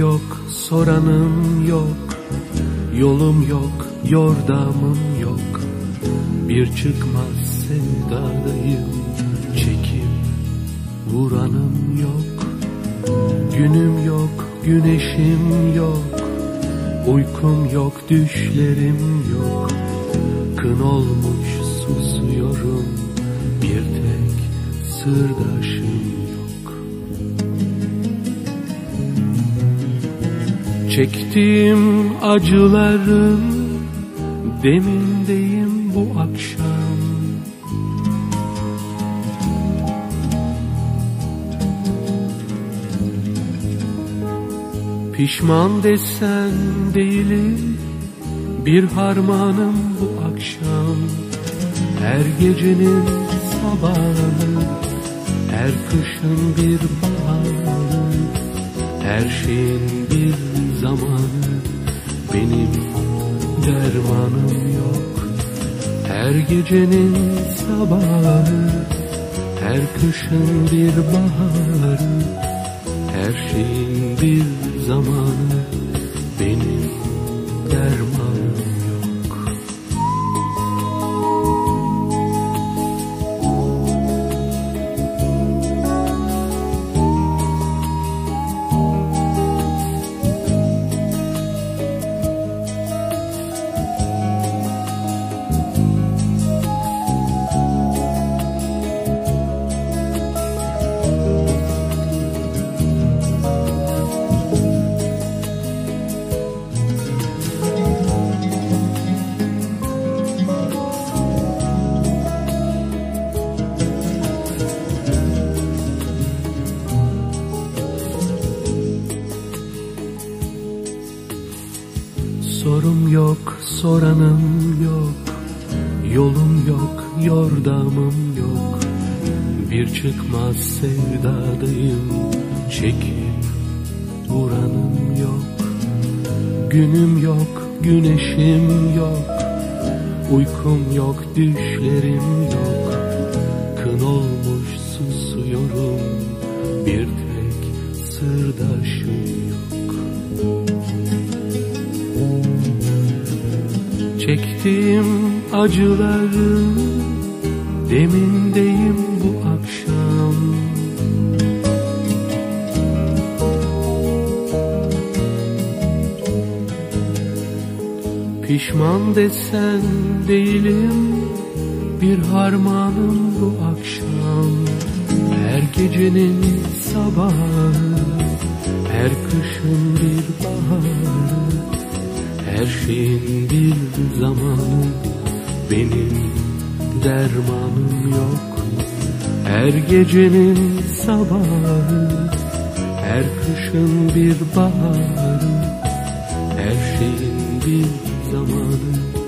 yok, soranım yok. Yolum yok, yordamım yok. Bir çıkmaz sevdadayım Çekip vuranım yok. Günüm yok, güneşim yok. Uykum yok, düşlerim yok. Kın olmuş susuyorum. Bir tek sırdaşım Çektiğim acıların Demindeyim bu akşam. Pişman desen değilim Bir harmanım bu akşam. Her gecenin sabahı Her kışın bir baharı Her şeyin bir zamanı Benim dermanım yok. Her gecenin sabahı Her kışın bir baharı Her şeyin bir zamanı Benim dermanım yok, soranım yok Yolum yok, yordamım yok. Bir çıkmaz sevdadayım Çekip vuranım yok. Günüm yok, güneşim yok Uykum yok, düşlerim yok. Kın olmuş susuyorum Bir tek sırdaşım yok Çektiğim acıları demindeyim bu akşam. Pişman desen değilim bir harmanım bu akşam. Her gecenin sabahı her kışın bir baharı her şeyin bir zamanı benim dermanım yok. Her gecenin sabahı her kışın bir baharı Her şeyin bir zamanı